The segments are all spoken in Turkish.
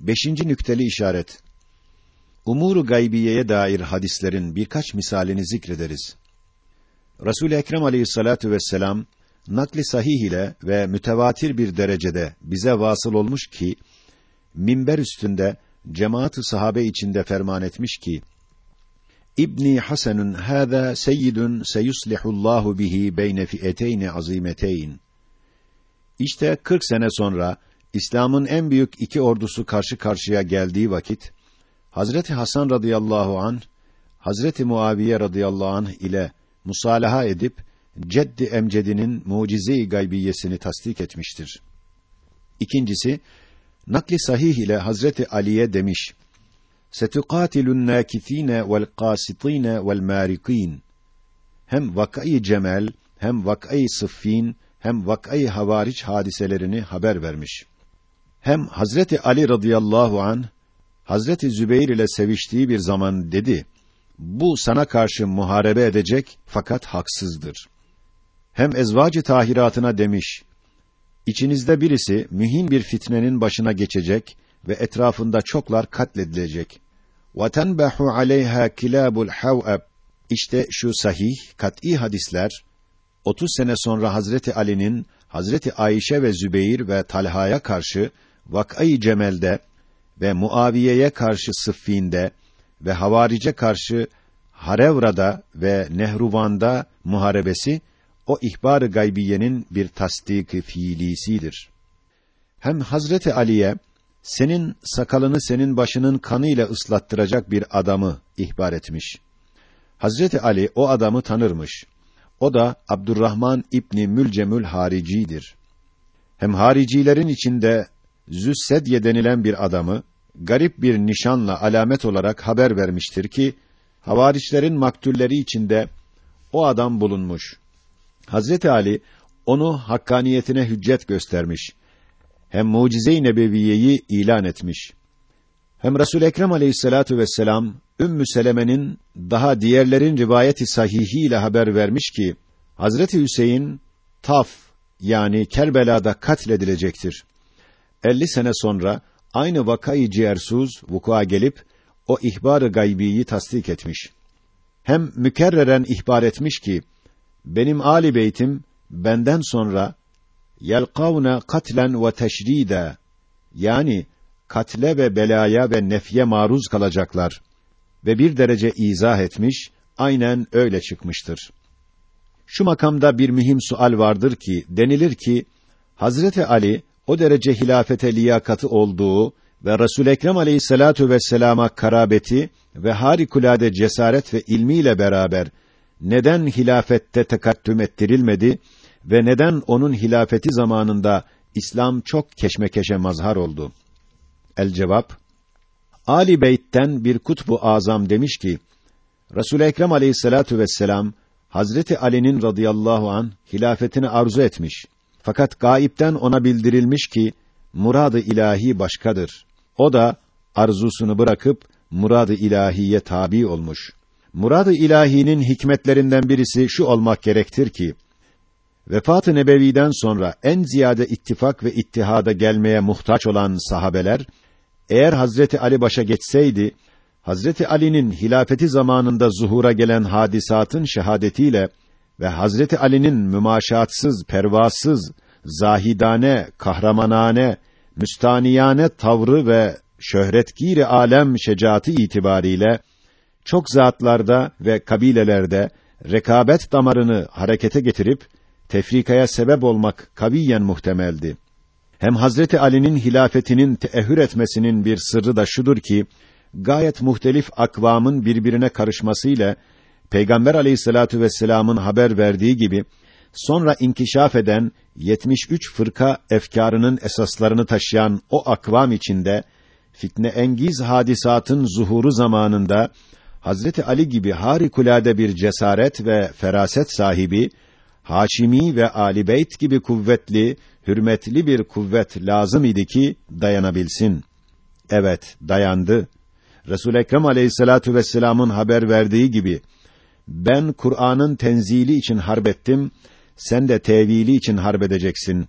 Beşinci nükteli işaret. Umuru gaybiyeye dair hadislerin birkaç misalini zikrederiz. Resul Ekrem Aleyhissalatu vesselam nakli sahih ile ve mütevatir bir derecede bize vasıl olmuş ki minber üstünde cemaat-ı sahabe içinde ferman etmiş ki İbni Hasanun hâzâ seyyidun seyuslihullahu bihi beyne fi'eteyn azimeteyn. İşte 40 sene sonra İslam'ın en büyük iki ordusu karşı karşıya geldiği vakit Hazreti Hasan radıyallahu an Hazreti Muaviye radıyallahu anh ile musalaha edip ceddi emcedinin mucize-i gaybiyesini tasdik etmiştir. İkincisi nakli sahih ile Hazreti Ali'ye demiş: "Setuqatilun nakithine vel qasitine vel marikin." Hem vakayı Cemel, hem vakayı Sıffin, hem vakayı Havariç hadiselerini haber vermiş. Hem Hazreti Ali radıyallahu an Hazreti Zübeyir ile seviştiği bir zaman dedi: "Bu sana karşı muharebe edecek fakat haksızdır." Hem ezvacı tahiratına demiş: İçinizde birisi mühim bir fitnenin başına geçecek ve etrafında çoklar katledilecek. وَتَنْبَحُ عَلَيْهَا كِلَابُ الْحَوْأَبِ İşte şu sahih, kat'î hadisler, 30 sene sonra Hazreti Ali'nin, Hazreti Ayşe ve Zübeyir ve Talha'ya karşı, Vak'ayı Cemel'de ve Muaviye'ye karşı Sıffin'de ve Havarice karşı Harevra'da ve Nehruvan'da muharebesi, o ihbar-ı gaybiyenin bir tasdik-i fiilisidir. Hem Hazreti Ali'ye senin sakalını senin başının kanıyla ıslattıracak bir adamı ihbar etmiş. Hazreti Ali o adamı tanırmış. O da Abdurrahman İbni Mülcemül Harici'dir. Hem haricilerin içinde Züssedye denilen bir adamı garip bir nişanla alamet olarak haber vermiştir ki havariçlerin maktulleri içinde o adam bulunmuş. Hazreti Ali onu hakkaniyetine hüccet göstermiş. Hem mucize-i nebeviyeyi ilan etmiş. Hem Resul Ekrem Aleyhissalatu vesselam Ümmü Seleme'nin daha diğerlerin rivayeti sahihiyle haber vermiş ki Hazreti Hüseyin Taf yani Kerbela'da katledilecektir. 50 sene sonra aynı vakayı ciğersuz vuku'a gelip o ihbar-ı gaybiyi tasdik etmiş. Hem mükerreren ihbar etmiş ki benim ali beytim benden sonra yelkavne katlen ve teşrida yani katle ve belaya ve nefye maruz kalacaklar ve bir derece izah etmiş, aynen öyle çıkmıştır. Şu makamda bir mühim sual vardır ki, denilir ki, Hazreti Ali, o derece hilafete liyakatı olduğu ve Resul Ekrem Aleyhissalatu vesselama karabeti ve harikulade cesaret ve ilmiyle beraber neden hilafette tekattüm ettirilmedi ve neden onun hilafeti zamanında İslam çok keşmekeşe mazhar oldu? El cevap Ali Beyt'ten bir kutbu azam demiş ki Resul Ekrem Aleyhissalatu vesselam Hazreti Ali'nin radıyallahu an hilafetini arzu etmiş. Fakat gaipten ona bildirilmiş ki muradı ilahi başkadır. O da arzusunu bırakıp muradı ilahiye tabi olmuş. Murad-ı ilahinin hikmetlerinden birisi şu olmak gerektir ki vefat-ı nebeviden sonra en ziyade ittifak ve ittihada gelmeye muhtaç olan sahabeler eğer Hazreti Ali başa geçseydi Hazreti Ali'nin hilafeti zamanında zuhura gelen hadisatın şehadetiyle ve Hazreti Ali'nin mümaşatsız, pervasız, zahidane, kahramanane, müstaniyane tavrı ve şöhretgir alem şecaati itibariyle çok zatlarda ve kabilelerde rekabet damarını harekete getirip tefrikaya sebep olmak kaviyen muhtemeldi. Hem Hazreti Ali'nin hilafetinin teehhür etmesinin bir sırrı da şudur ki gayet muhtelif akvamın birbirine karışmasıyla Peygamber Aleyhissalatu vesselam'ın haber verdiği gibi sonra inkişaf eden 73 fırka efkarının esaslarını taşıyan o akvam içinde fitne engiz hadisatın zuhuru zamanında Hazreti Ali gibi harikulade bir cesaret ve feraset sahibi, Haşimi ve Ali Beyt gibi kuvvetli, hürmetli bir kuvvet lazım idi ki dayanabilsin. Evet, dayandı. Resul Ekrem Aleyhissalatu vesselam'ın haber verdiği gibi ben Kur'an'ın tenzili için harbettim, sen de tevili için harbedeceksin.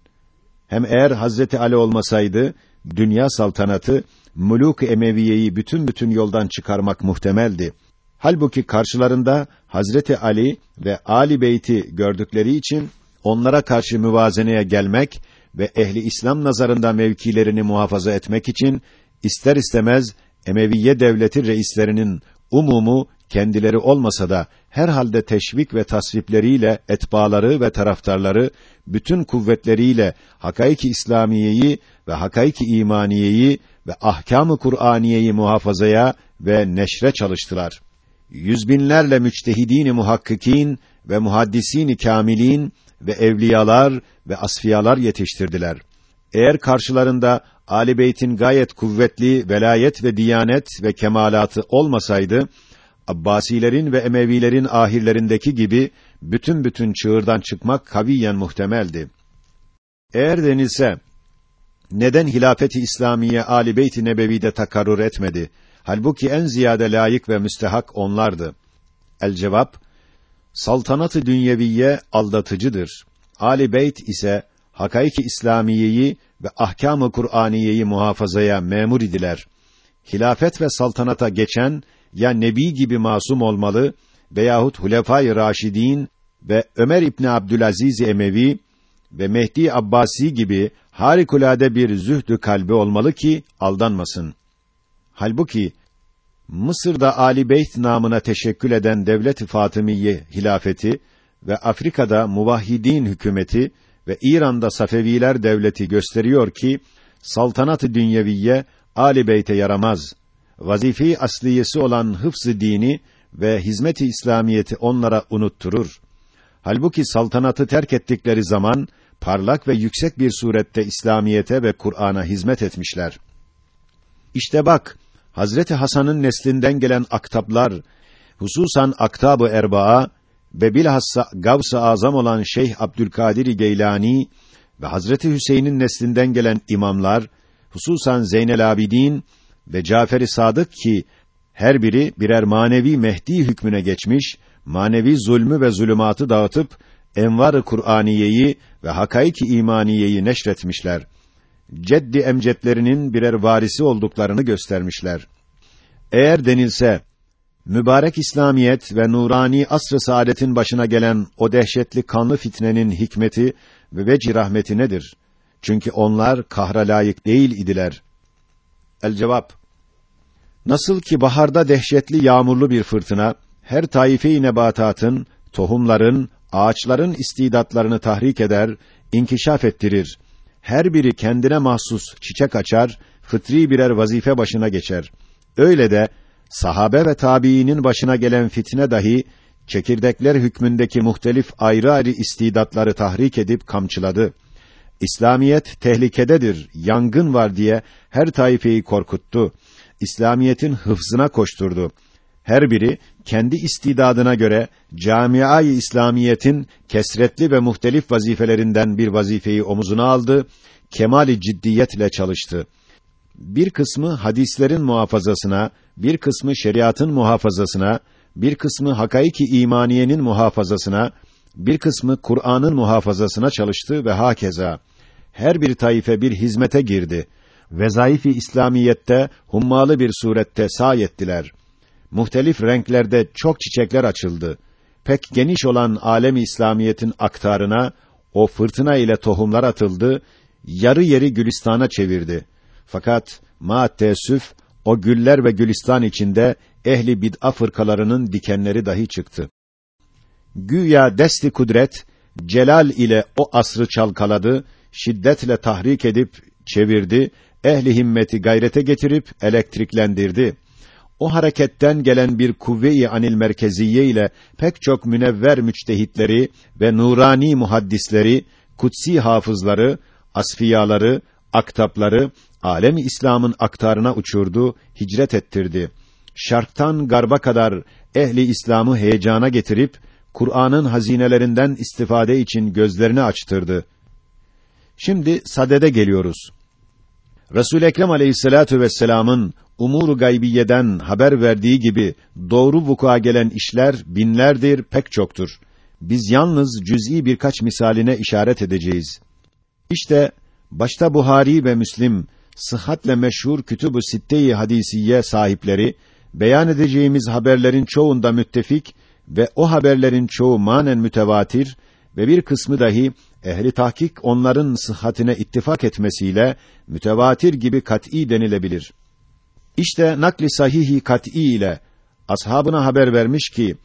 Hem eğer Hazreti Ali olmasaydı dünya saltanatı Muluk Emeviye'yi bütün bütün yoldan çıkarmak muhtemeldi. Halbuki karşılarında Hazreti Ali ve Ali Beyt'i gördükleri için onlara karşı müvazeneye gelmek ve ehli İslam nazarında mevkilerini muhafaza etmek için ister istemez Emeviye devleti reislerinin umumu kendileri olmasa da herhalde teşvik ve tasvipleriyle etbaları ve taraftarları bütün kuvvetleriyle hakaiki İslamiyeyi ve hakaiki imaniyeyi ve ahkâm-ı Kur'aniyeyi muhafazaya ve neşre çalıştılar. Yüzbinlerle müçtehidin muhakkikin ve muhaddisini kamilin ve evliyalar ve asfiyalar yetiştirdiler. Eğer karşılarında Ali Beyt'in gayet kuvvetli velayet ve diyanet ve kemalatı olmasaydı, Abbasilerin ve Emevilerin ahirlerindeki gibi bütün bütün çığırdan çıkmak kaviyen muhtemeldi. Eğer denilse, neden hilafeti İslamiye Ali Beyt-i Nebevi'de takarrur etmedi? Halbuki en ziyade layık ve müstehak onlardı. El cevap, saltanatı dünyeviye aldatıcıdır. Ali Beyt ise hakaiki İslamiyeyi ve ahkâm-ı Kur'aniyeyi muhafazaya memur idiler. Hilafet ve saltanata geçen ya nebi gibi masum olmalı veyahut Hulefâ-i Raşidîn ve Ömer İbni Abdülaziz Emevi ve Mehdi Abbasi gibi harikulade bir zühdü kalbi olmalı ki aldanmasın. Halbuki Mısır'da Ali Beyt namına teşekkül eden Devlet-i Fatımiye hilafeti ve Afrika'da Muvahhidin hükümeti ve İran'da Safeviler devleti gösteriyor ki saltanat-ı dünyeviye Ali Beyt'e yaramaz. Vazife-i asliyesi olan hıfz dini ve hizmet-i İslamiyeti onlara unutturur. Halbuki saltanatı terk ettikleri zaman parlak ve yüksek bir surette İslamiyete ve Kur'an'a hizmet etmişler. İşte bak, Hazreti Hasan'ın neslinden gelen aktaplar, hususan aktab-ı erbaa ve bilhassa Gavs-ı Azam olan Şeyh Abdülkadir Geylani ve Hazreti Hüseyin'in neslinden gelen imamlar, hususan Zeynel Abidin ve Cafer-i Sadık ki her biri birer manevi Mehdi hükmüne geçmiş, manevi zulmü ve zulümatı dağıtıp envar-ı Kur'aniyeyi ve hakaiki imaniyeyi neşretmişler. Ceddi emcetlerinin birer varisi olduklarını göstermişler. Eğer denilse mübarek İslamiyet ve nurani asr-ı saadetin başına gelen o dehşetli kanlı fitnenin hikmeti ve veci rahmeti nedir? Çünkü onlar kahra layık değil idiler. El cevap Nasıl ki baharda dehşetli yağmurlu bir fırtına her taife-i nebatatın, tohumların, ağaçların istidatlarını tahrik eder, inkişaf ettirir. Her biri kendine mahsus çiçek açar, fıtri birer vazife başına geçer. Öyle de sahabe ve tabiinin başına gelen fitne dahi çekirdekler hükmündeki muhtelif ayrı ayrı istidatları tahrik edip kamçıladı. İslamiyet tehlikededir, yangın var diye her taifeyi korkuttu. İslamiyetin hıfzına koşturdu. Her biri kendi istidadına göre camiayı İslamiyetin kesretli ve muhtelif vazifelerinden bir vazifeyi omuzuna aldı, kemali ciddiyetle çalıştı. Bir kısmı hadislerin muhafazasına, bir kısmı şeriatın muhafazasına, bir kısmı hakaiki imaniyenin muhafazasına, bir kısmı Kur'an'ın muhafazasına çalıştı ve hakeza. Her bir taife bir hizmete girdi. Vezaifi İslamiyette hummalı bir surette sayettiler. Muhtelif renklerde çok çiçekler açıldı. Pek geniş olan alem İslamiyetin aktarına o fırtına ile tohumlar atıldı, yarı yeri gülistana çevirdi. Fakat ma o güller ve gülistan içinde ehli bid'a fırkalarının dikenleri dahi çıktı. Güya desti kudret celal ile o asrı çalkaladı, şiddetle tahrik edip çevirdi, ehli himmeti gayrete getirip elektriklendirdi. O hareketten gelen bir kuvve-i anil merkeziye ile pek çok münevver müçtehitleri ve nurani muhaddisleri, kutsi hafızları, asfiyaları, aktapları alemi İslam'ın aktarına uçurdu, hicret ettirdi. Şarktan garba kadar ehli İslam'ı heyecana getirip Kur'an'ın hazinelerinden istifade için gözlerini açtırdı. Şimdi sadede geliyoruz. Resul Ekrem Aleyhissalatu vesselam'ın umuru gaybiyeden haber verdiği gibi doğru vuku'a gelen işler binlerdir, pek çoktur. Biz yalnız cüz'i birkaç misaline işaret edeceğiz. İşte başta Buhari ve Müslim sıhhatle meşhur Kütüb-ü Sitte-i Hadisiye sahipleri beyan edeceğimiz haberlerin çoğunda müttefik ve o haberlerin çoğu manen mütevatir ve bir kısmı dahi ehli tahkik onların sıhhatine ittifak etmesiyle mütevatir gibi kat'î denilebilir. İşte nakli sahihi kat'î ile ashabına haber vermiş ki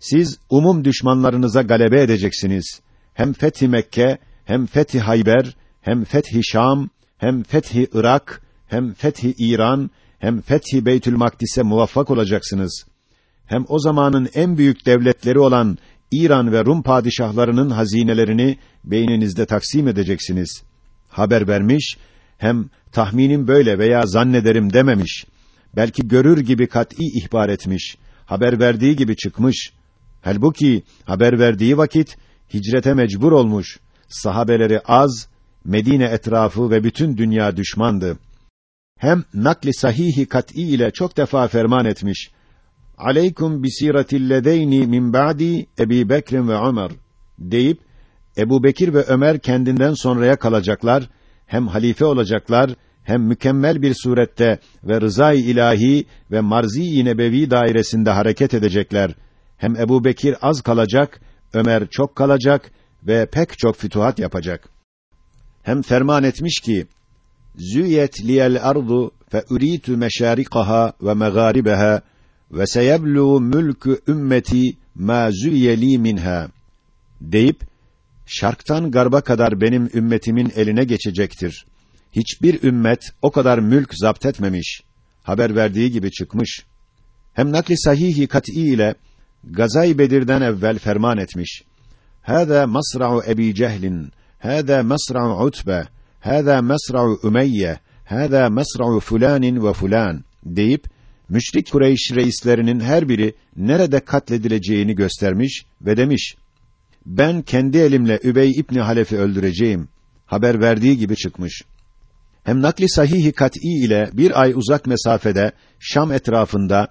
siz umum düşmanlarınıza galebe edeceksiniz. Hem fethi Mekke, hem fethi Hayber, hem fethi Şam, hem fethi Irak, hem fethi İran, hem fethi Beytül Makdis'e muvaffak olacaksınız. Hem o zamanın en büyük devletleri olan İran ve Rum padişahlarının hazinelerini beyninizde taksim edeceksiniz. Haber vermiş, hem tahminim böyle veya zannederim dememiş. Belki görür gibi kat'î ihbar etmiş. Haber verdiği gibi çıkmış. Halbuki haber verdiği vakit hicrete mecbur olmuş. Sahabeleri az, Medine etrafı ve bütün dünya düşmandı. Hem nakli sahihi kat'î ile çok defa ferman etmiş. Aleykum bisiratillezeyni min ba'di Ebi Bekr ve Ömer deyip Ebu Bekir ve Ömer kendinden sonraya kalacaklar, hem halife olacaklar, hem mükemmel bir surette ve rızay ilahi ve marzi-i nebevi dairesinde hareket edecekler. Hem Ebu Bekir az kalacak, Ömer çok kalacak ve pek çok fütuhat yapacak. Hem ferman etmiş ki, Züyet liyel ardu fe uritu meşarikaha ve megaribeha ve seyeblu mülkü ümmeti ma züyeli minha deyip şarktan garba kadar benim ümmetimin eline geçecektir. Hiçbir ümmet o kadar mülk zapt etmemiş. Haber verdiği gibi çıkmış. Hem nakli sahihi kat'î ile Gazay Bedir'den evvel ferman etmiş. Hâzâ masra'u Ebi Cehlin, hâzâ masra'u Utbe, hâzâ masra'u Ümeyye, hâzâ masra'u fulanin ve fulan deyip müşrik Kureyş reislerinin her biri nerede katledileceğini göstermiş ve demiş: Ben kendi elimle Übey İbni Halef'i öldüreceğim. Haber verdiği gibi çıkmış. Hem nakli sahihi kat'î ile bir ay uzak mesafede Şam etrafında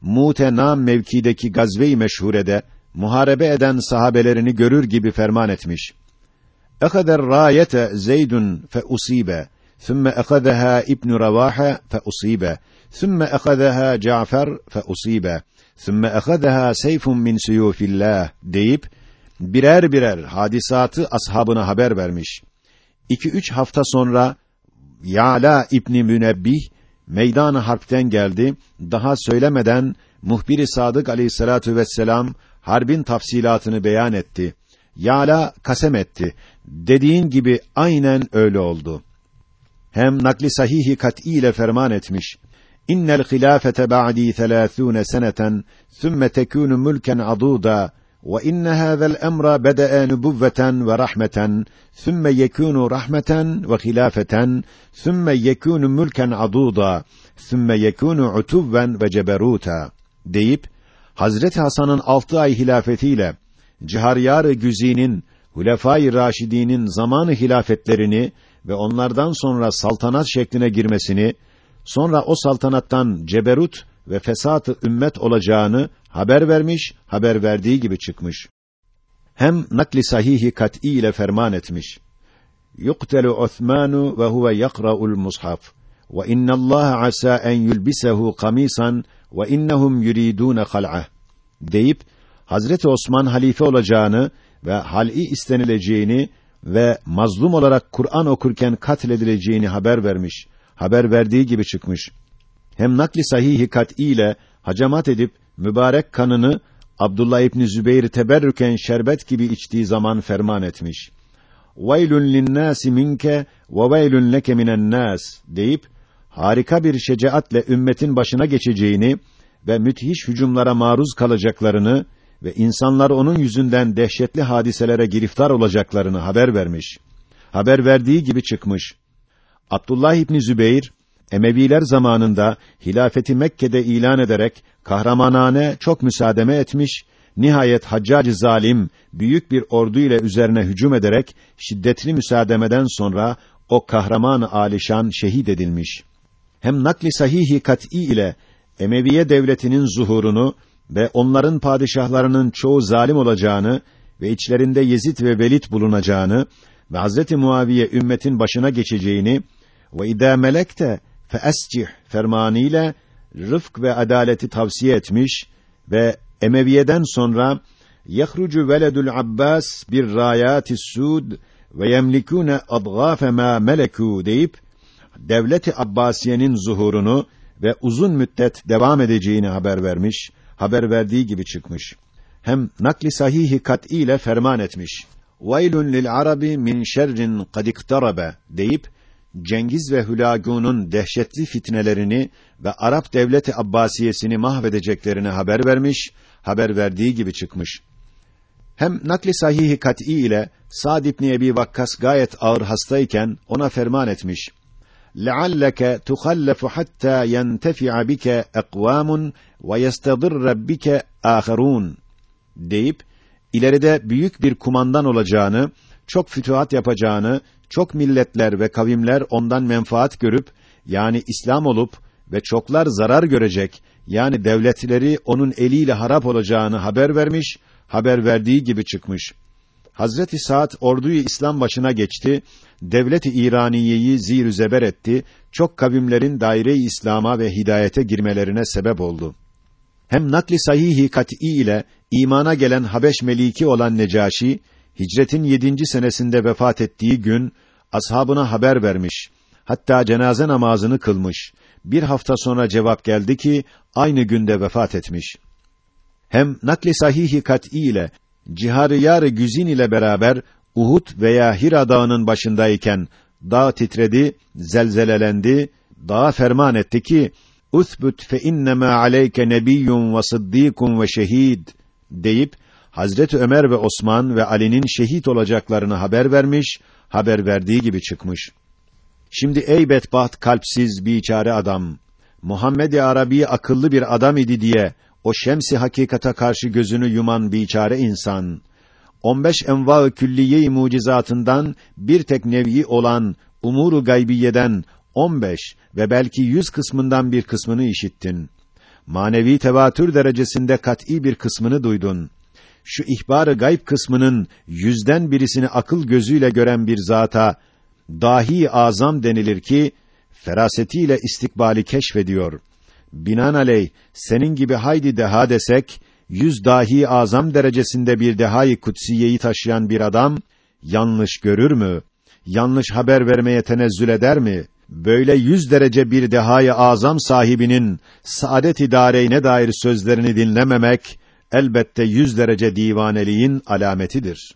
Mutenam mevkideki gazve-i meşhurede muharebe eden sahabelerini görür gibi ferman etmiş. Ehader rayete Zeydun fe usibe, thumme ehadeha İbn Ravaha fe thumme ehadeha Cafer fe usibe, thumme ehadeha seyfun min suyufillah deyip birer birer hadisatı ashabına haber vermiş. İki üç hafta sonra Yala İbni Münebbih meydan harpten geldi. Daha söylemeden muhbir-i sadık aleyhissalatu vesselam harbin tafsilatını beyan etti. Yala kasem etti. Dediğin gibi aynen öyle oldu. Hem nakli sahihi kat'î ile ferman etmiş innel hilafete ba'di 30 seneten sümme tekunu mülken aduda ve inne hazel emra bada'a nubuvveten ve rahmeten sümme yekunu rahmeten ve hilafeten sümme yekunu mülken aduda sümme yekunu deyip Hazreti Hasan'ın altı ay hilafetiyle Ciharyar-ı Güzi'nin Hulefai Raşidî'nin zamanı hilafetlerini ve onlardan sonra saltanat şekline girmesini sonra o saltanattan ceberut ve fesatı ümmet olacağını haber vermiş, haber verdiği gibi çıkmış. Hem nakli sahihi kat'î ile ferman etmiş. Yuqtelu Osmanu ve huve yakra'ul mushaf. Ve inna Allah asa en yulbisehu kamisan ve innahum yuridun hal'ah. deyip Hazreti Osman halife olacağını ve hal'i istenileceğini ve mazlum olarak Kur'an okurken katledileceğini haber vermiş. Haber verdiği gibi çıkmış. Hem nakli sahihi kat'î ile hacamat edip mübarek kanını Abdullah İbn Zübeyr teberrüken şerbet gibi içtiği zaman ferman etmiş. "Veylun linnâsi minke ve veylun leke minen nâs" deyip harika bir şecaatle ümmetin başına geçeceğini ve müthiş hücumlara maruz kalacaklarını ve insanlar onun yüzünden dehşetli hadiselere giriftar olacaklarını haber vermiş. Haber verdiği gibi çıkmış. Abdullah İbn Zübeyr Emeviler zamanında hilafeti Mekke'de ilan ederek kahramanane çok müsaademe etmiş, nihayet Haccacı zalim büyük bir ordu ile üzerine hücum ederek şiddetli müsaademeden sonra o kahraman alişan şehit edilmiş. Hem nakli sahihi kat'î ile Emeviye devletinin zuhurunu ve onların padişahlarının çoğu zalim olacağını ve içlerinde Yezid ve Velid bulunacağını ve Hazreti Muaviye ümmetin başına geçeceğini ve idâ melekte feescih fermanıyla rıfk ve adaleti tavsiye etmiş ve Emeviye'den sonra yahrucu veledul Abbas bir rayati sud ve yemlikune adgâfe mâ melekû deyip devleti Abbasiye'nin zuhurunu ve uzun müddet devam edeceğini haber vermiş, haber verdiği gibi çıkmış. Hem nakli sahihi kat'î ile ferman etmiş. Vaylun lil arabi min şerrin kad deyip Cengiz ve Hülagu'nun dehşetli fitnelerini ve Arap devleti Abbasiyesini mahvedeceklerini haber vermiş, haber verdiği gibi çıkmış. Hem nakli sahihi kat'î ile Sa'd ibn Ebi Vakkas gayet ağır hastayken ona ferman etmiş. لَعَلَّكَ تُخَلَّفُ حَتَّى يَنْتَفِعَ بِكَ اَقْوَامٌ وَيَسْتَضِرَّ بِكَ آخَرُونَ deyip ileride büyük bir kumandan olacağını, çok fütuhat yapacağını, çok milletler ve kavimler ondan menfaat görüp yani İslam olup ve çoklar zarar görecek yani devletleri onun eliyle harap olacağını haber vermiş, haber verdiği gibi çıkmış. Hazreti Saad orduyu İslam başına geçti, devleti İraniyeyi zir zeber etti, çok kavimlerin daire-i İslam'a ve hidayete girmelerine sebep oldu. Hem nakli sahihi kat'î ile imana gelen Habeş meliki olan Necaşi, hicretin yedinci senesinde vefat ettiği gün, ashabına haber vermiş. Hatta cenaze namazını kılmış. Bir hafta sonra cevap geldi ki, aynı günde vefat etmiş. Hem nakli sahihi kat'î ile Cihariyar Güzin ile beraber Uhud veya Hira dağının başındayken dağ titredi, zelzelelendi, dağa ferman etti ki Uthbut fe innema aleyke nebiyyun ve sıddîkun ve şehid deyip Hazreti Ömer ve Osman ve Ali'nin şehit olacaklarını haber vermiş, haber verdiği gibi çıkmış. Şimdi ey bedbaht kalpsiz biçare adam, Muhammed-i Arabi akıllı bir adam idi diye o şemsi hakikata karşı gözünü yuman biçare insan 15 enva-ı külliye-i mucizatından bir tek nevi olan umuru gaybiyeden 15 ve belki 100 kısmından bir kısmını işittin. Manevi tevatür derecesinde kat'î bir kısmını duydun. Şu ihbar-ı gayb kısmının yüzden birisini akıl gözüyle gören bir zata dahi azam denilir ki ferasetiyle istikbali keşfediyor. Binaenaleyh senin gibi haydi deha desek yüz dahi azam derecesinde bir dehayı kutsiyeyi taşıyan bir adam yanlış görür mü? Yanlış haber vermeye tenezzül eder mi? Böyle yüz derece bir dehayı azam sahibinin saadet idareyne dair sözlerini dinlememek elbette yüz derece divaneliğin alametidir.